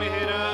ਬੈਰਾ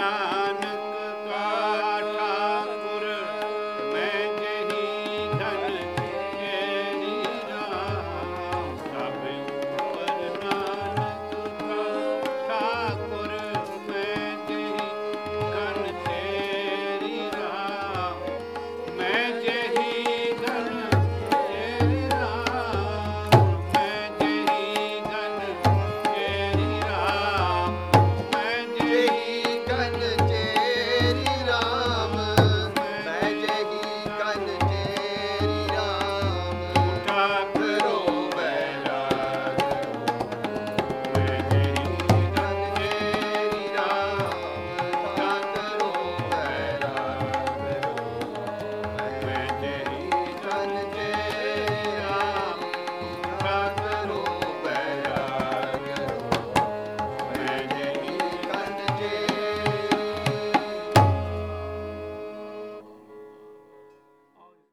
ना